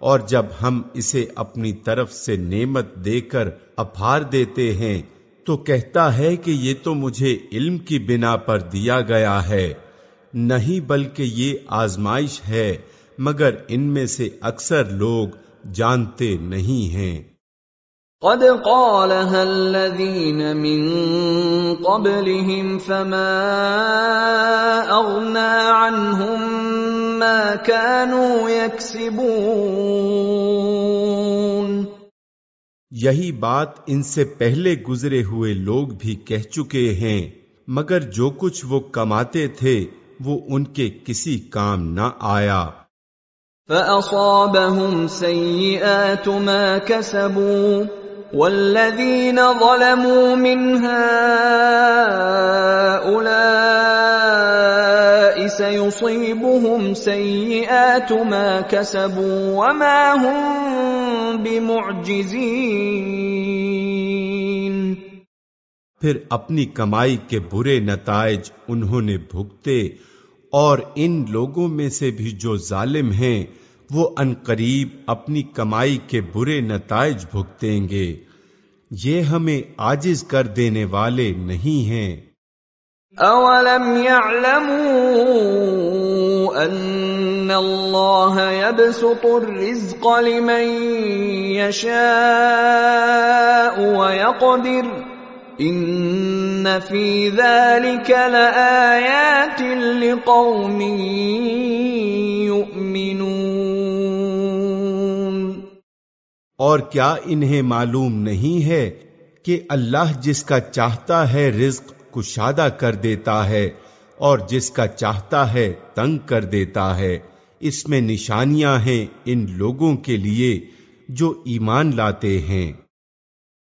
اور جب ہم اسے اپنی طرف سے نعمت دے کر اپھار دیتے ہیں تو کہتا ہے کہ یہ تو مجھے علم کی بنا پر دیا گیا ہے، نہیں بلکہ یہ آزمائش ہے مگر ان میں سے اکثر لوگ جانتے نہیں ہیں۔ قد قالها الذين من قبلهم فما اغنى عنهم ما كانوا يكسبون یہی بات ان سے پہلے گزرے ہوئے لوگ بھی کہہ چکے ہیں مگر جو کچھ وہ کماتے تھے وہ ان کے کسی کام نہ آیا۔ فأصابهم سيئات ما كسبوا والذين ظلموا من هؤلاء سيصيبهم سيئات ما كسبوا وما هم بمعجزين پھر اپنی کمائی کے برے نتائج انہوں نے بھگتے اور ان لوگوں میں سے بھی جو ظالم ہیں، وہ ان قریب اپنی کمائی کے برے نتائج بھگتیں گے۔ یہ ہمیں آجز کر دینے والے نہیں ہیں۔ اولم يعلموا ان اللہ يبسط الرزق لمن يشاء ويقدر ان فی ذلك لآیات لقوم یؤمنون اور کیا انہیں معلوم نہیں ہے کہ اللہ جس کا چاہتا ہے رزق کشادہ کر دیتا ہے اور جس کا چاہتا ہے تنگ کر دیتا ہے، اس میں نشانیاں ہیں ان لوگوں کے لیے جو ایمان لاتے ہیں۔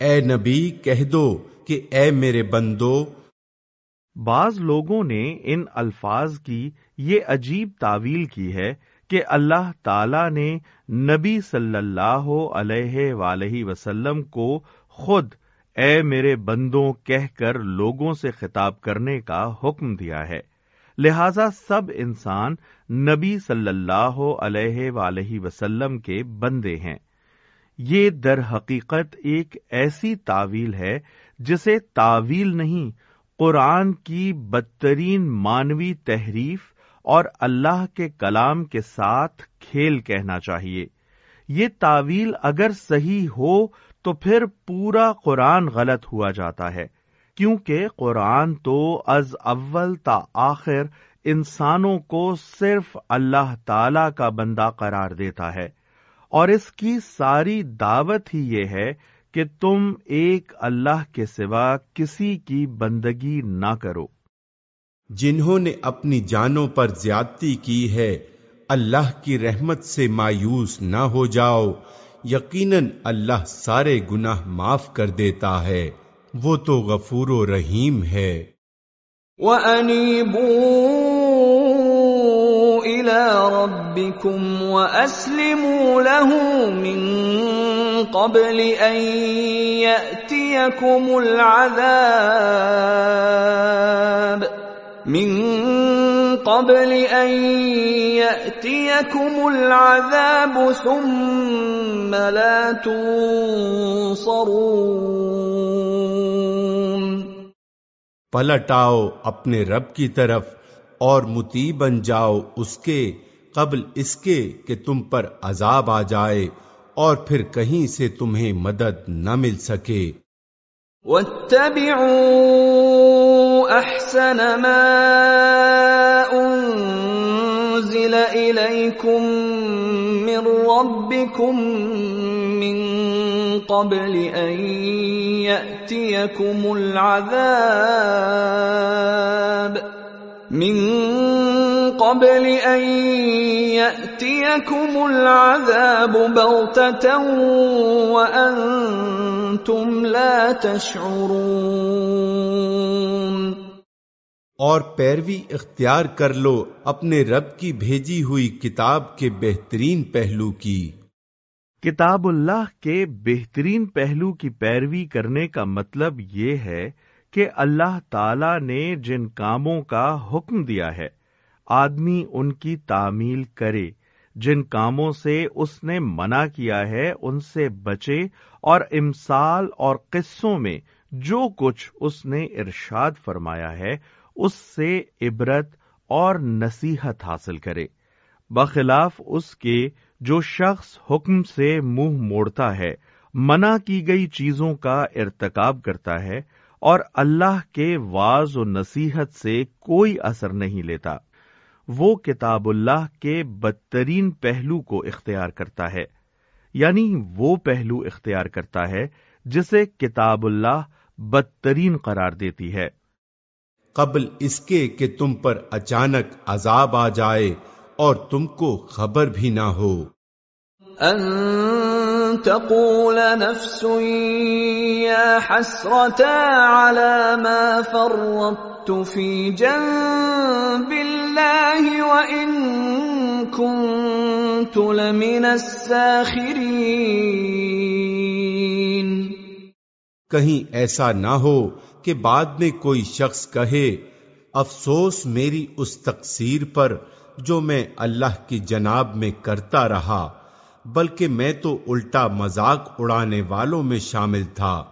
اے نبی کہہ دو کہ اے میرے بندو۔ بعض لوگوں نے ان الفاظ کی یہ عجیب تعویل کی ہے کہ اللہ تعالی نے نبی صلی اللہ علیہ وآلہ وسلم کو خود اے میرے بندوں کہہ کر لوگوں سے خطاب کرنے کا حکم دیا ہے۔ لہذا سب انسان نبی صلی اللہ علیہ وآلہ وسلم کے بندے ہیں۔ یہ در حقیقت ایک ایسی تعویل ہے جسے تعویل نہیں، قرآن کی بدترین مانوی تحریف اور اللہ کے کلام کے ساتھ کھیل کہنا چاہیے۔ یہ تعویل اگر صحیح ہو تو پھر پورا قرآن غلط ہوا جاتا ہے، کیونکہ قرآن تو از اول تا آخر انسانوں کو صرف اللہ تعالی کا بندہ قرار دیتا ہے۔ اور اس کی ساری دعوت ہی یہ ہے کہ تم ایک اللہ کے سوا کسی کی بندگی نہ کرو۔ جنہوں نے اپنی جانوں پر زیادتی کی ہے اللہ کی رحمت سے مایوس نہ ہو جاؤ۔ یقیناً اللہ سارے گناہ معاف کر دیتا ہے۔ وہ تو غفور و رحیم ہے۔ وَأَنِيبُوا إِلَى رَبِّكُمْ وَأَسْلِمُوا لَهُ مِن قَبْلِ أَن يَأْتِيَكُمُ الْعَذَابُ من قبل ان ياتيكم العذاب ثم لا تنصرون پلٹ آؤ اپنے رب کی طرف اور متی بن جاؤ اس کے قبل اس کے کہ تم پر عذاب آ جائے اور پھر کہیں سے تمہیں مدد نہ مل سکے۔ واتبعوا احسن ما انزل اليكم من ربكم من قبل ان ياتيكم العذاب من قبل ان ياتيكم العذاب بغته وانتم لا تشعرون اور پیروی اختیار کر لو اپنے رب کی بھیجی ہوئی کتاب کے بہترین پہلو کی۔ کتاب اللہ کے بہترین پہلو کی پیروی کرنے کا مطلب یہ ہے کہ اللہ تعالی نے جن کاموں کا حکم دیا ہے، آدمی ان کی تعمیل کرے۔ جن کاموں سے اس نے منع کیا ہے، ان سے بچے۔ اور امثال اور قصوں میں جو کچھ اس نے ارشاد فرمایا ہے، اس سے عبرت اور نصیحت حاصل کرے۔ بخلاف اس کے جو شخص حکم سے منہ موڑتا ہے، منع کی گئی چیزوں کا ارتکاب کرتا ہے اور اللہ کے واز و نصیحت سے کوئی اثر نہیں لیتا۔ وہ کتاب اللہ کے بدترین پہلو کو اختیار کرتا ہے۔ یعنی وہ پہلو اختیار کرتا ہے جسے کتاب اللہ بدترین قرار دیتی ہے۔ قبل اس کے کہ تم پر اچانک عذاب آ جائے اور تم کو خبر بھی نہ ہو۔ ان تقول نفس يا حسرتا على ما فرطت في جنب الله وان كنت لمن الساخرين. کہیں ایسا نہ ہو کہ بعد میں کوئی شخص کہے، افسوس میری اس تقصیر پر جو میں اللہ کی جناب میں کرتا رہا۔ بلکہ میں تو الٹا مذاق اڑانے والوں میں شامل تھا۔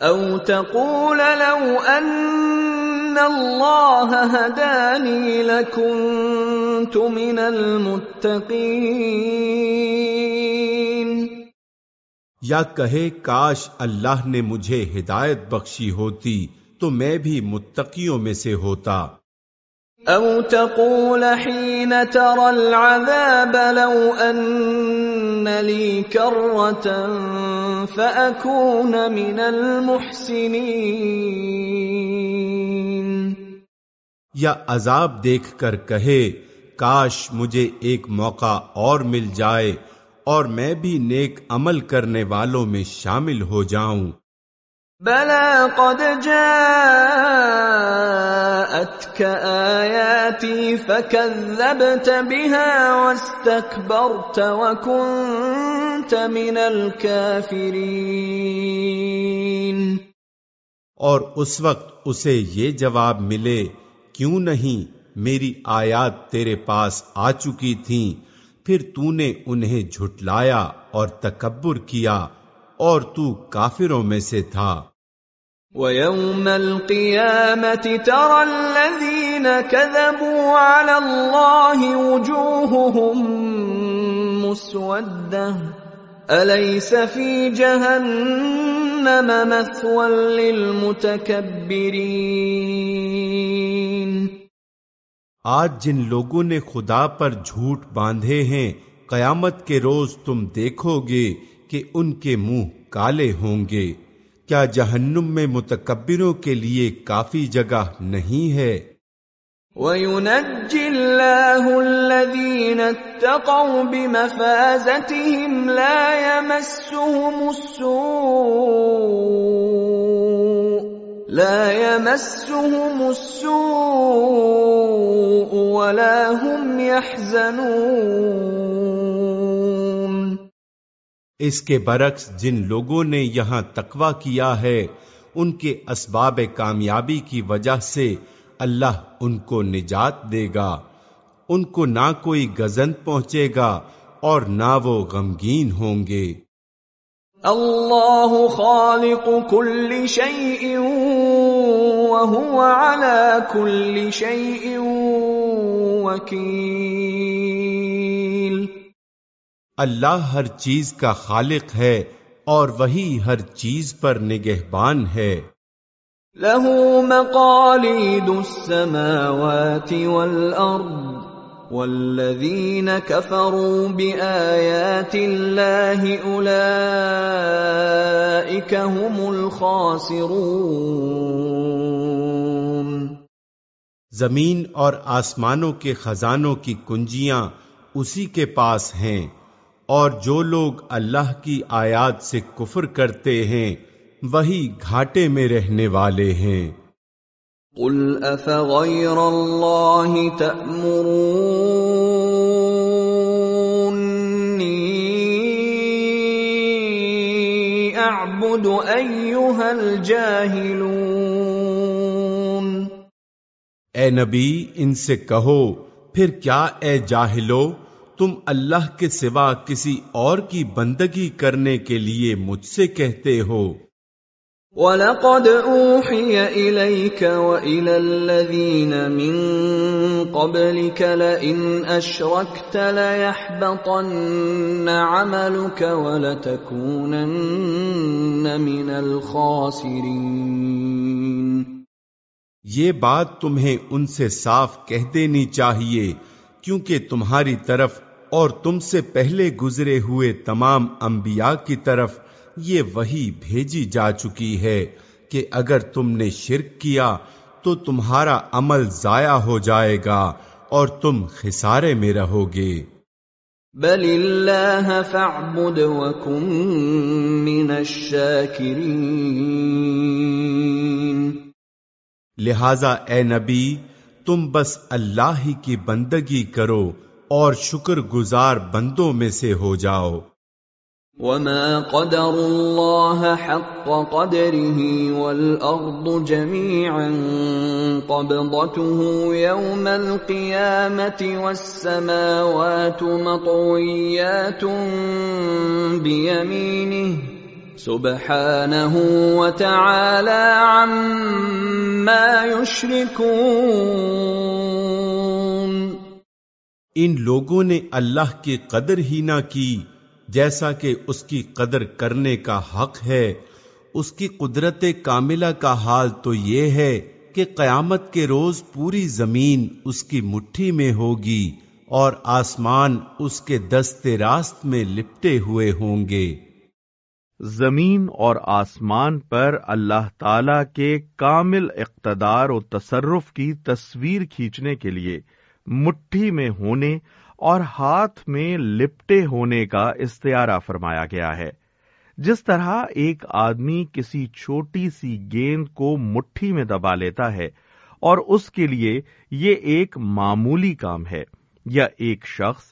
او تقول لو ان الله هداني لكنت من المتقين یا کہے کاش اللہ نے مجھے ہدایت بخشی ہوتی تو میں بھی متقیوں میں سے ہوتا۔ او تقول حين ترى العذاب لو ان لي كرة فاكون من المحسنين یا عذاب دیکھ کر کہے کاش مجھے ایک موقع اور مل جائے اور میں بھی نیک عمل کرنے والوں میں شامل ہو جاؤں۔ بلى قد جاءتك آياتي فكذبت بها واستكبرت وكنت من الكافرين. اور اس وقت اسے یہ جواب ملے، کیوں نہیں میری آیات تیرے پاس آ چکی تھیں؟ پھر تو نے انہیں جھٹلایا اور تکبر کیا اور تو کافروں میں سے تھا۔ وَيَوْمَ الْقِيَامَةِ تَرَى الَّذِينَ كَذَبُوا عَلَى اللَّهِ وُجُوهُهُمْ مُسْوَدَّةٌ. أَلَيْسَ فِي جَهَنَّمَ مَثْوًى لِّلْمُتَكَبِّرِينَ؟ آج جن لوگوں نے خدا پر جھوٹ باندھے ہیں، قیامت کے روز تم دیکھو گے کہ ان کے منہ کالے ہوں گے۔ کیا جہنم میں متکبروں کے لیے کافی جگہ نہیں ہے؟ وَيُنَجِّ اللَّهُ الَّذِينَ اتَّقَوْا بِمَفَازَتِهِمْ لَا يَمَسُّهُمُ السُّوءُ، لا يمسهم السوء ولا هم يحزنون اس کے برعکس جن لوگوں نے یہاں تقوی کیا ہے، ان کے اسباب کامیابی کی وجہ سے اللہ ان کو نجات دے گا۔ ان کو نہ کوئی گزن پہنچے گا اور نہ وہ غمگین ہوں گے۔ اللہ خالق كل شيء وهو على كل شيء وكيل اللہ ہر چیز کا خالق ہے اور وہی ہر چیز پر نگہبان ہے۔ له مقاليد السماوات والأرض والذين كفروا بآيات الله أولئك هم الخاسرون۔ زمین اور آسمانوں کے خزانوں کی کنجیاں اسی کے پاس ہیں۔ اور جو لوگ اللہ کی آیات سے کفر کرتے ہیں وہی گھاٹے میں رہنے والے ہیں۔ قل افغیر اللہ تأمرونی اعبد ایوہ الجاہلون اے نبی ان سے کہو پھر کیا اے جاہلو؟ تم اللہ کے سوا کسی اور کی بندگی کرنے کے لیے مجھ سے کہتے ہو۔ وَلَقَدْ أُوحِيَ إِلَيْكَ وَإِلَى الَّذِينَ مِن قَبْلِكَ لَئِنْ أَشْرَكْتَ لَيَحْبَطَنَّ عَمَلُكَ وَلَتَكُونَنَّ مِنَ الْخَاسِرِينَ یہ بات تمہیں ان سے صاف کہہ دینی چاہیے کیونکہ تمہاری طرف اور تم سے پہلے گزرے ہوئے تمام انبیاء کی طرف یہ وہی بھیجی جا چکی ہے کہ اگر تم نے شرک کیا تو تمہارا عمل ضائع ہو جائے گا اور تم خسارے میں رہو گے۔ بل اللہ فاعبد وکن من الشاکرین لہذا اے نبی تم بس اللہ ہی کی بندگی کرو اور شکر گزار بندوں میں سے ہو جاؤ۔ وما قدر الله حق قدره والأرض جميعا قبضته يوم القيامة والسماوات مطويات بيمينه سبحانه وتعالى عما يشركون ان لوگوں نے اللہ کی قدر ہی نہ کی، جیسا کہ اس کی قدر کرنے کا حق ہے۔ اس کی قدرت کاملہ کا حال تو یہ ہے کہ قیامت کے روز پوری زمین اس کی مٹھی میں ہوگی اور آسمان اس کے دست راست میں لپٹے ہوئے ہوں گے۔ زمین اور آسمان پر اللہ تعالی کے کامل اقتدار و تصرف کی تصویر کھینچنے کے لیے مٹھی میں ہونے اور ہاتھ میں لپٹے ہونے کا استعارہ فرمایا گیا ہے۔ جس طرح ایک آدمی کسی چھوٹی سی گیند کو مٹھی میں دبا لیتا ہے اور اس کے لیے یہ ایک معمولی کام ہے یا ایک شخص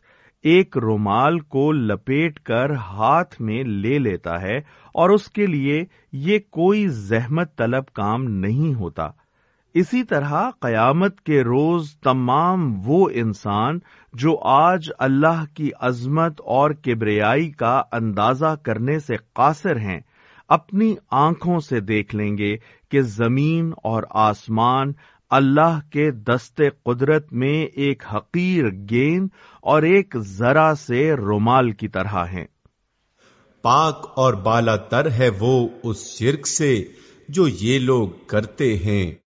ایک رومال کو لپیٹ کر ہاتھ میں لے لیتا ہے اور اس کے لیے یہ کوئی زحمت طلب کام نہیں ہوتا۔ اسی طرح قیامت کے روز تمام وہ انسان جو آج اللہ کی عظمت اور کبریائی کا اندازہ کرنے سے قاصر ہیں، اپنی آنکھوں سے دیکھ لیں گے کہ زمین اور آسمان اللہ کے دست قدرت میں ایک حقیر گیند اور ایک ذرا سے رومال کی طرح ہیں۔ پاک اور بالا تر ہے وہ اس شرک سے جو یہ لوگ کرتے ہیں۔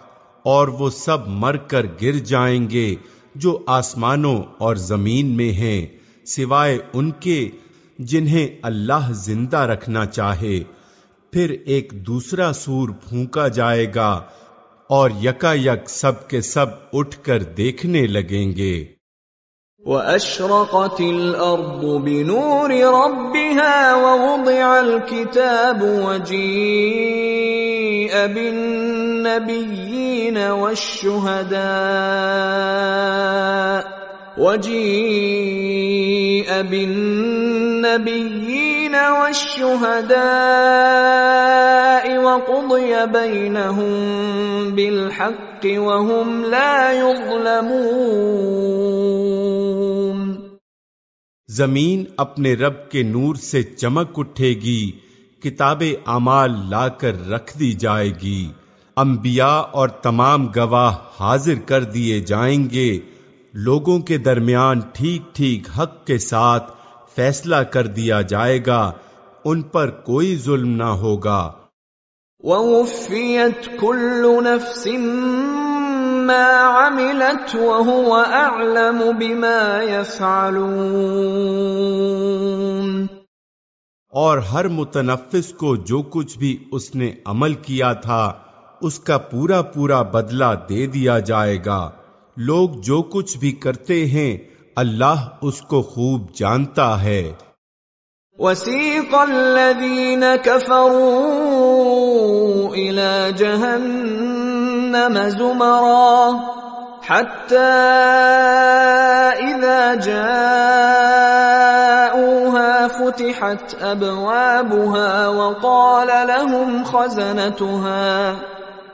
اور وہ سب مر کر گر جائیں گے جو آسمانوں اور زمین میں ہیں، سوائے ان کے جنہیں اللہ زندہ رکھنا چاہے۔ پھر ایک دوسرا سور پھونکا جائے گا اور یکا یک سب کے سب اٹھ کر دیکھنے لگیں گے۔ وَأَشْرَقَتِ الْأَرْضُ بِنُورِ رَبِّهَا وَوُضِعَ الْكِتَابُ وَجِيءَ بِالنَّبِيِّينَ وَالشُّهَدَاءِ وَجِيءَ بِالنَّبِيِّينَ وَالشُّهَدَاءِ وَقُضِيَ بَيْنَهُم بِالْحَقِّ وَهُمْ لَا يُظْلَمُونَ زمین اپنے رب کے نور سے چمک اٹھے گی، کتاب اعمال لا کر رکھ دی جائے گی۔ انبیاء اور تمام گواہ حاضر کر دیے جائیں گے۔ لوگوں کے درمیان ٹھیک ٹھیک حق کے ساتھ فیصلہ کر دیا جائے گا۔ ان پر کوئی ظلم نہ ہوگا۔ وَوُفِّيَتْ كُلُّ نَفْسٍ مَّا عَمِلَتْ وَهُوَ أَعْلَمُ بِمَا يَفْعَلُونَ۔ اور ہر متنفس کو جو کچھ بھی اس نے عمل کیا تھا اس کا پورا پورا بدلہ دے دیا جائے گا۔ لوگ جو کچھ بھی کرتے ہیں، اللہ اس کو خوب جانتا ہے۔ وَسِيقَ الَّذِينَ كَفَرُوا إِلَى جَهَنَّمَ زُمَرًا حَتَّى إِذَا جَاءُوهَا فُتِحَتْ أَبْوَابُهَا وَقَالَ لَهُمْ خَزَنَتُهَا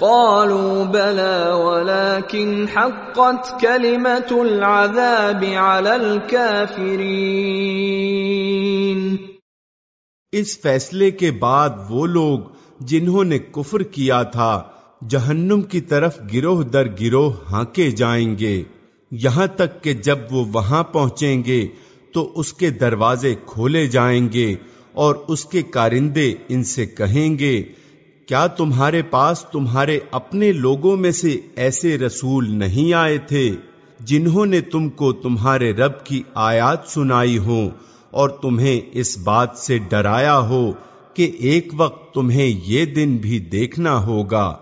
قالوا بلى ولكن حقت كلمة العذاب على الكافرين. اس فیصلے کے بعد وہ لوگ جنہوں نے کفر کیا تھا، جہنم کی طرف گروہ در گروہ ہانکے جائیں گے۔ یہاں تک کہ جب وہ وہاں پہنچیں گے، تو اس کے دروازے کھولے جائیں گے اور اس کے کارندے ان سے کہیں گے کیا تمہارے پاس تمہارے اپنے لوگوں میں سے ایسے رسول نہیں آئے تھے جنہوں نے تم کو تمہارے رب کی آیات سنائی ہوں اور تمہیں اس بات سے ڈرایا ہو کہ ایک وقت تمہیں یہ دن بھی دیکھنا ہوگا؟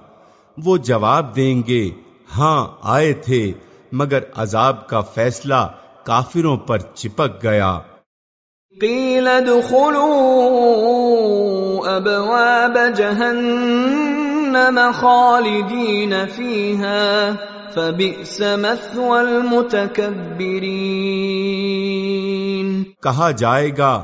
وہ جواب دیں گے ہاں آئے تھے، مگر عذاب کا فیصلہ کافروں پر چپک گیا۔ قیل ادخلوا ابواب جہنم خالدین فیہا فبئس مثوى المتکبرین کہا جائے گا،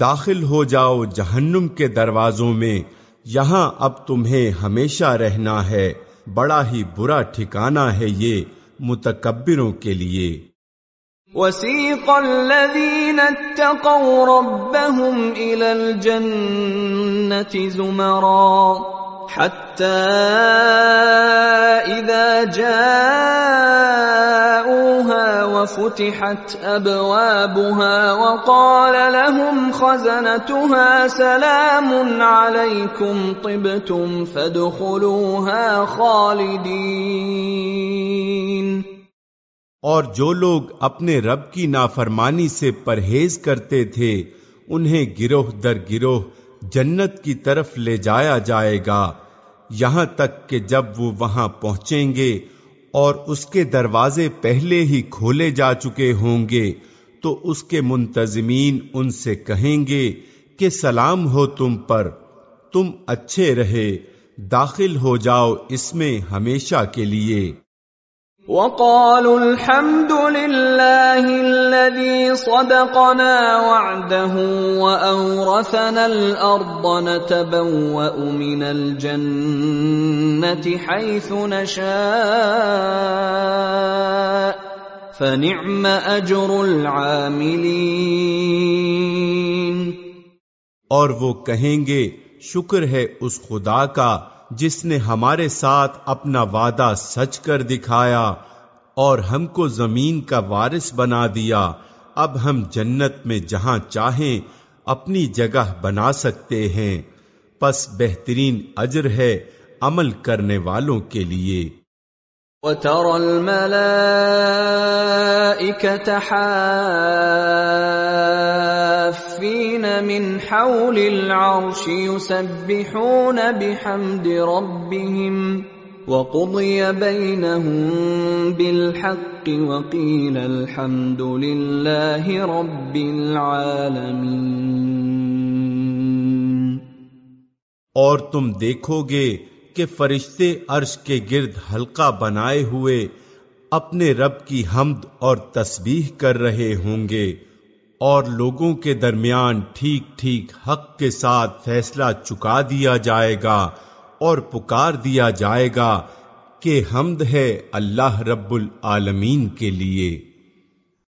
داخل ہو جاؤ جہنم کے دروازوں میں، یہاں اب تمہیں ہمیشہ رہنا ہے، بڑا ہی برا ٹھکانہ ہے یہ متکبروں کے لیے۔ وسيق الذين اتقوا ربهم إلى الجنة زمرا حتى إذا جاءوها وفتحت أبوابها وقال لهم خزنتها سلام عليكم طبتم فادخلوها خالدين اور جو لوگ اپنے رب کی نافرمانی سے پرہیز کرتے تھے، انہیں گروہ در گروہ جنت کی طرف لے جایا جائے گا۔ یہاں تک کہ جب وہ وہاں پہنچیں گے اور اس کے دروازے پہلے ہی کھولے جا چکے ہوں گے، تو اس کے منتظمین ان سے کہیں گے کہ سلام ہو تم پر، تم اچھے رہے، داخل ہو جاؤ اس میں ہمیشہ کے لیے۔ وقالوا الحمد لله الذي صدقنا وعده واورثنا الارض نتبوا من الجنه حيث نشاء فنعم اجر العاملين اور وہ کہیں گے، شکر ہے اس خدا کا جس نے ہمارے ساتھ اپنا وعدہ سچ کر دکھایا اور ہم کو زمین کا وارث بنا دیا، اب ہم جنت میں جہاں چاہیں اپنی جگہ بنا سکتے ہیں۔ پس بہترین اجر ہے عمل کرنے والوں کے لیے۔ وترى الملائكة حافين من حول العرش يسبحون بحمد ربهم وقضي بينهم بالحق وقيل الحمد لله رب العالمين اور تم دیکھو گے کہ فرشتے عرش کے گرد حلقہ بنائے ہوئے اپنے رب کی حمد اور تسبیح کر رہے ہوں گے اور لوگوں کے درمیان ٹھیک ٹھیک حق کے ساتھ فیصلہ چکا دیا جائے گا اور پکار دیا جائے گا کہ حمد ہے اللہ رب العالمین کے لیے۔